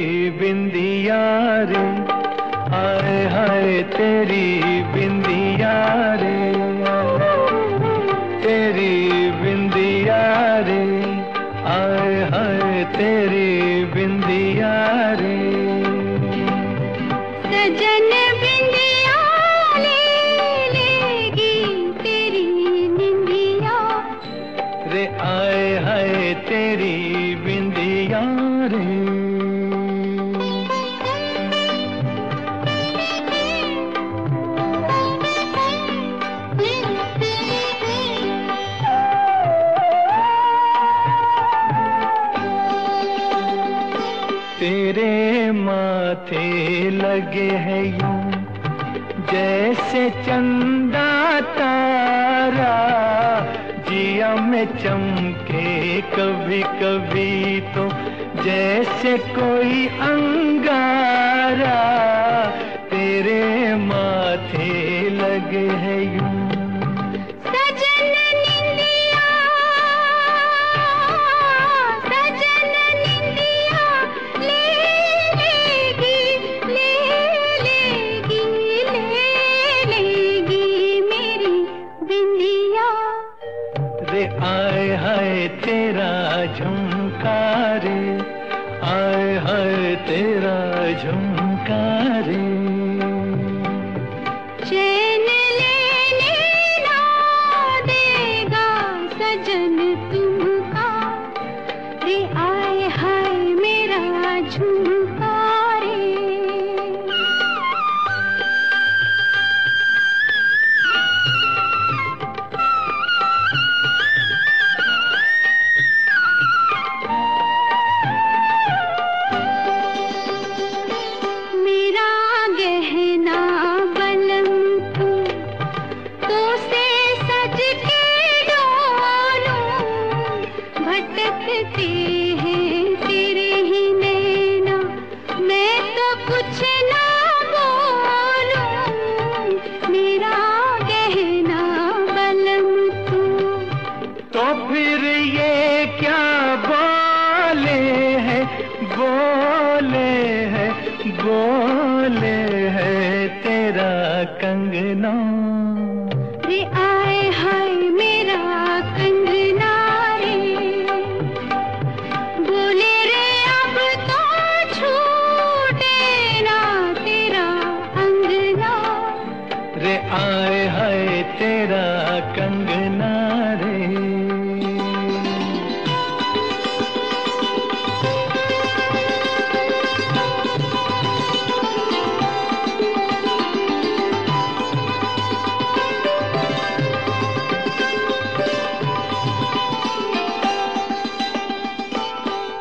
तेरी बिंदिया रे हाय हाय तेरी बिंदिया रे तेरी बिंदिया रे हाय हाय तेरी बिंदिया रे सजन बिंदिया ले लेगी तेरी निंदिया। रे आए हाय तेरी बिंदिया रे तेरे माथे लगे हैं यूँ, जैसे चंदा तारा जिया में चमके कभी कभी तो जैसे कोई अंगारा तेरे माथे लगे हैं यूँ। हाय तेरा झुमका रे आए हाय तेरा झुमका रे चैन लेने ना देगा सजन हाय मेरा झुमका। कुछ ना बोलूँ मेरा गहना बलम तू तो फिर ये क्या बोले हैं? बोले हैं बोले हैं तेरा कंगना। आए हाय तेरा कंगना रे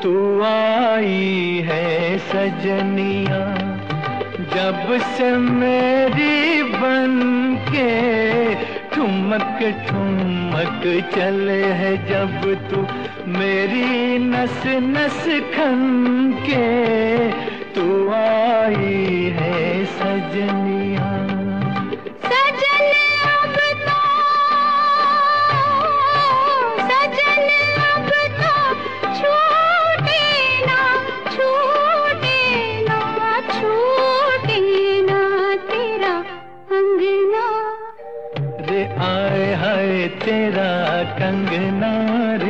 तू आई है सजनिया। जब से मेरी बन के ठुमक ठुमक चले है, जब तू मेरी नस नस खन के, तू आई है सजनिया। तेरा कंगना रे।